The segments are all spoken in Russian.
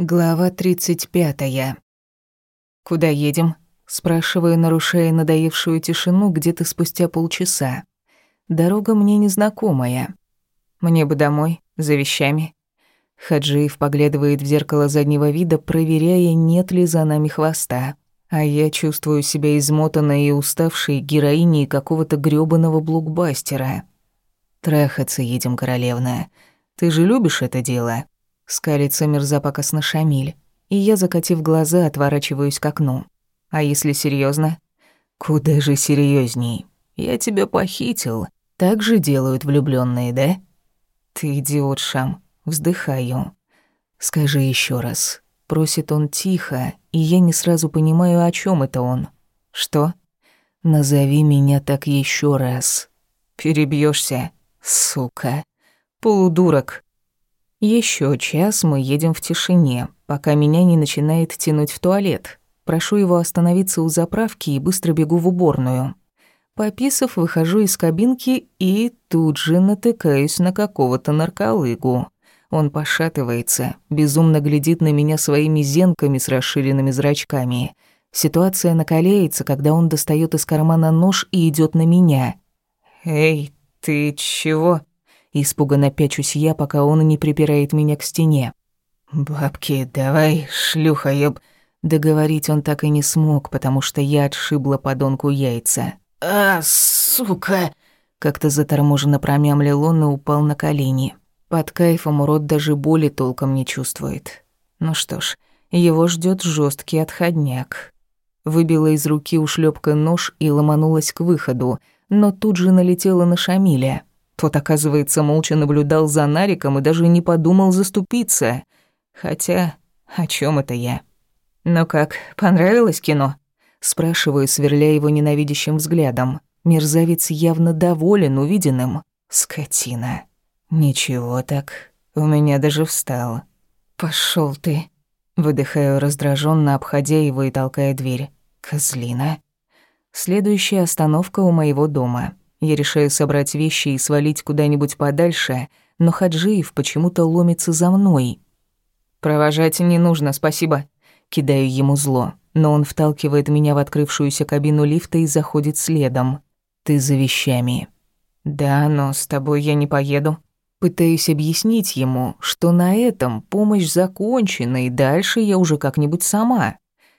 Глава 35. «Куда едем?» — спрашиваю, нарушая надоевшую тишину где-то спустя полчаса. Дорога мне незнакомая. Мне бы домой, за вещами. Хаджиев поглядывает в зеркало заднего вида, проверяя, нет ли за нами хвоста. А я чувствую себя измотанной и уставшей героиней какого-то грёбаного блокбастера. «Трахаться едем, королевна. Ты же любишь это дело?» Скалится мерзапакостно Шамиль, и я, закатив глаза, отворачиваюсь к окну. А если серьезно? Куда же серьезней? Я тебя похитил. Так же делают влюбленные, да? Ты идиот, Шам. Вздыхаю. Скажи еще раз. Просит он тихо, и я не сразу понимаю, о чем это он. Что? Назови меня так еще раз. Перебьешься, сука. Полудурок. Еще час мы едем в тишине, пока меня не начинает тянуть в туалет. Прошу его остановиться у заправки и быстро бегу в уборную. Пописав, выхожу из кабинки и тут же натыкаюсь на какого-то нарколыгу. Он пошатывается, безумно глядит на меня своими зенками с расширенными зрачками. Ситуация накаляется, когда он достает из кармана нож и идет на меня. «Эй, ты чего?» Испуганно пячусь я, пока он не припирает меня к стене. «Бабки, давай, шлюха, ёб...» Договорить он так и не смог, потому что я отшибла подонку яйца. «А, сука!» Как-то заторможенно промямлил он и упал на колени. Под кайфом урод даже боли толком не чувствует. Ну что ж, его ждет жесткий отходняк. Выбила из руки ушлепка нож и ломанулась к выходу, но тут же налетела на Шамиля. Тот, оказывается, молча наблюдал за Нариком и даже не подумал заступиться. Хотя, о чем это я? «Ну как, понравилось кино?» Спрашиваю, сверляя его ненавидящим взглядом. Мерзавец явно доволен увиденным. Скотина. Ничего так. У меня даже встал. Пошел ты. Выдыхаю раздраженно, обходя его и толкая дверь. Козлина. Следующая остановка у моего дома. Я решаю собрать вещи и свалить куда-нибудь подальше, но Хаджиев почему-то ломится за мной. «Провожать не нужно, спасибо». Кидаю ему зло, но он вталкивает меня в открывшуюся кабину лифта и заходит следом. «Ты за вещами». «Да, но с тобой я не поеду». Пытаюсь объяснить ему, что на этом помощь закончена, и дальше я уже как-нибудь сама.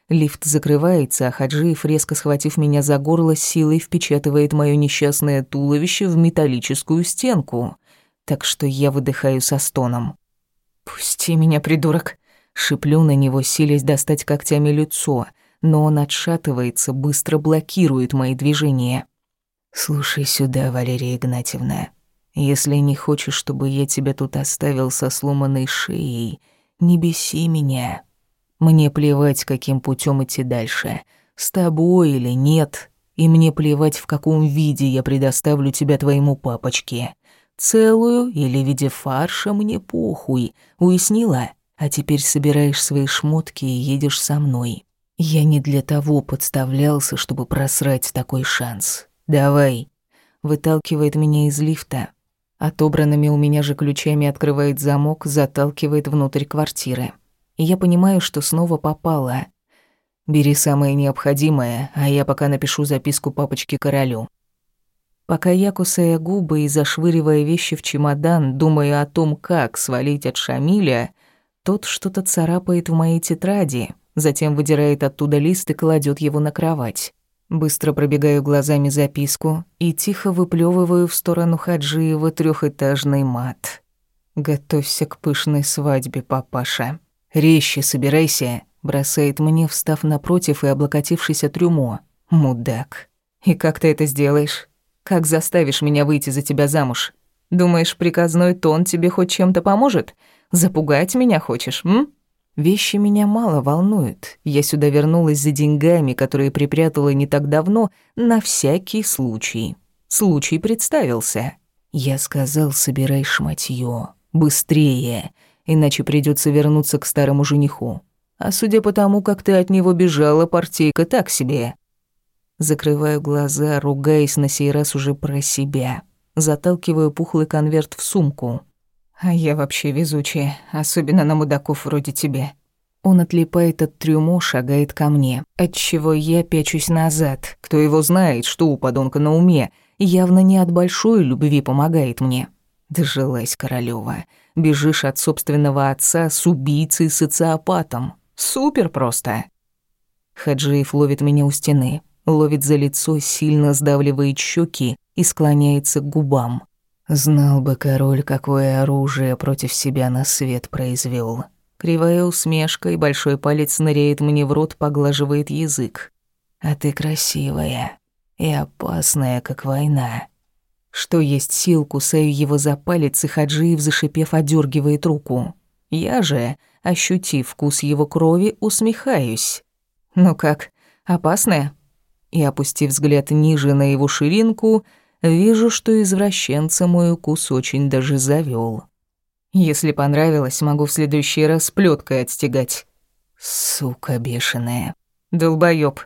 Лифт закрывается, а Хаджиев, резко схватив меня за горло, силой впечатывает моё несчастное туловище в металлическую стенку, так что я выдыхаю со стоном. «Пусти меня, придурок!» Шиплю на него, силясь достать когтями лицо, но он отшатывается, быстро блокирует мои движения. «Слушай сюда, Валерия Игнатьевна. Если не хочешь, чтобы я тебя тут оставил со сломанной шеей, не беси меня. Мне плевать, каким путем идти дальше, с тобой или нет, и мне плевать, в каком виде я предоставлю тебя твоему папочке. Целую или в виде фарша мне похуй, уяснила? А теперь собираешь свои шмотки и едешь со мной. Я не для того подставлялся, чтобы просрать такой шанс. Давай. Выталкивает меня из лифта. Отобранными у меня же ключами открывает замок, заталкивает внутрь квартиры и я понимаю, что снова попала. Бери самое необходимое, а я пока напишу записку папочке королю. Пока я, кусая губы и зашвыривая вещи в чемодан, думая о том, как свалить от Шамиля, тот что-то царапает в моей тетради, затем выдирает оттуда лист и кладет его на кровать. Быстро пробегаю глазами записку и тихо выплевываю в сторону Хаджиева трехэтажный мат. «Готовься к пышной свадьбе, папаша». «Резче собирайся», — бросает мне, встав напротив и облокотившись от трюмо. «Мудак. И как ты это сделаешь? Как заставишь меня выйти за тебя замуж? Думаешь, приказной тон тебе хоть чем-то поможет? Запугать меня хочешь, м?» Вещи меня мало волнуют. Я сюда вернулась за деньгами, которые припрятала не так давно, на всякий случай. Случай представился. Я сказал, собирай шматьё. Быстрее иначе придется вернуться к старому жениху. А судя по тому, как ты от него бежала, партийка так себе. Закрываю глаза, ругаясь на сей раз уже про себя. Заталкиваю пухлый конверт в сумку. А я вообще везучая, особенно на мудаков вроде тебя. Он отлипает от трюмо, шагает ко мне, отчего я пячусь назад. Кто его знает, что у подонка на уме, явно не от большой любви помогает мне. Дожилась Королёва. Бежишь от собственного отца с убийцей-социопатом. Супер просто. Хаджиев ловит меня у стены, ловит за лицо, сильно сдавливает щеки и склоняется к губам. Знал бы король, какое оружие против себя на свет произвел. Кривая усмешка и большой палец ныряет мне в рот, поглаживает язык. А ты красивая и опасная, как война. Что есть сил, кусаю его за палец, и Хаджиев, зашипев, одергивает руку. Я же, ощутив вкус его крови, усмехаюсь. «Ну как, опасная?» И, опустив взгляд ниже на его ширинку, вижу, что извращенца мой укус очень даже завёл. Если понравилось, могу в следующий раз плёткой отстегать. Сука бешеная. Долбоёб.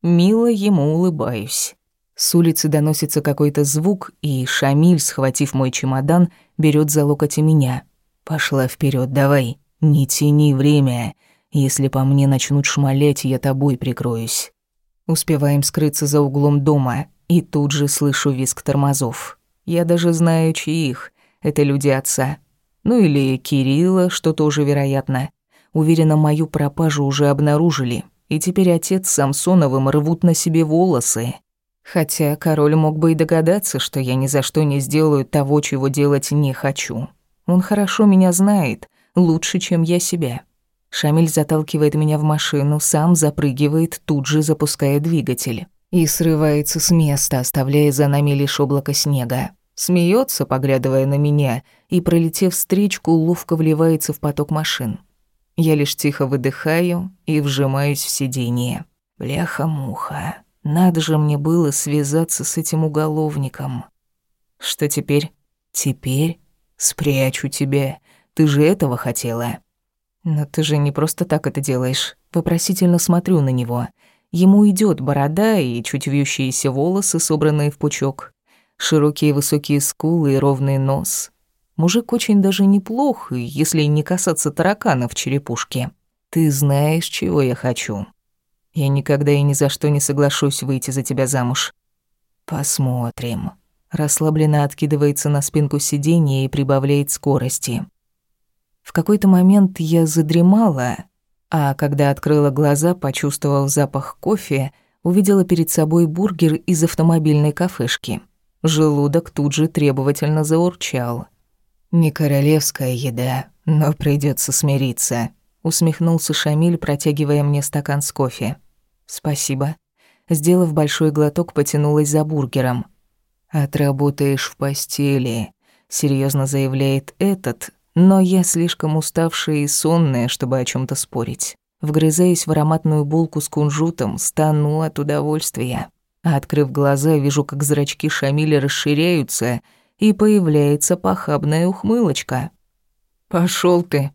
Мило ему улыбаюсь. С улицы доносится какой-то звук, и Шамиль, схватив мой чемодан, берет за локоть меня. «Пошла вперед, давай. Не тяни время. Если по мне начнут шмалять, я тобой прикроюсь». Успеваем скрыться за углом дома, и тут же слышу визг тормозов. Я даже знаю, чьих. Это люди отца. Ну или Кирилла, что тоже вероятно. Уверена, мою пропажу уже обнаружили, и теперь отец с Самсоновым рвут на себе волосы. Хотя король мог бы и догадаться, что я ни за что не сделаю того, чего делать не хочу. Он хорошо меня знает, лучше, чем я себя. Шамиль заталкивает меня в машину, сам запрыгивает, тут же запуская двигатель. И срывается с места, оставляя за нами лишь облако снега смеется, поглядывая на меня, и, пролетев встречку, ловко вливается в поток машин. Я лишь тихо выдыхаю и вжимаюсь в сиденье. Бляха-муха, надо же мне было связаться с этим уголовником. Что теперь? Теперь спрячу тебя. Ты же этого хотела. Но ты же не просто так это делаешь. Вопросительно смотрю на него. Ему идет борода и чуть вьющиеся волосы, собранные в пучок. Широкие высокие скулы и ровный нос. Мужик очень даже неплох, если не касаться таракана в черепушке. Ты знаешь, чего я хочу. Я никогда и ни за что не соглашусь выйти за тебя замуж. Посмотрим. Расслабленно откидывается на спинку сиденья и прибавляет скорости. В какой-то момент я задремала, а когда открыла глаза, почувствовав запах кофе, увидела перед собой бургер из автомобильной кафешки. Желудок тут же требовательно заурчал. «Не королевская еда, но придется смириться», — усмехнулся Шамиль, протягивая мне стакан с кофе. «Спасибо». Сделав большой глоток, потянулась за бургером. «Отработаешь в постели», — серьезно заявляет этот, но я слишком уставшая и сонная, чтобы о чем то спорить. Вгрызаясь в ароматную булку с кунжутом, стану от удовольствия а открыв глаза, вижу, как зрачки Шамиля расширяются, и появляется похабная ухмылочка. «Пошёл ты!»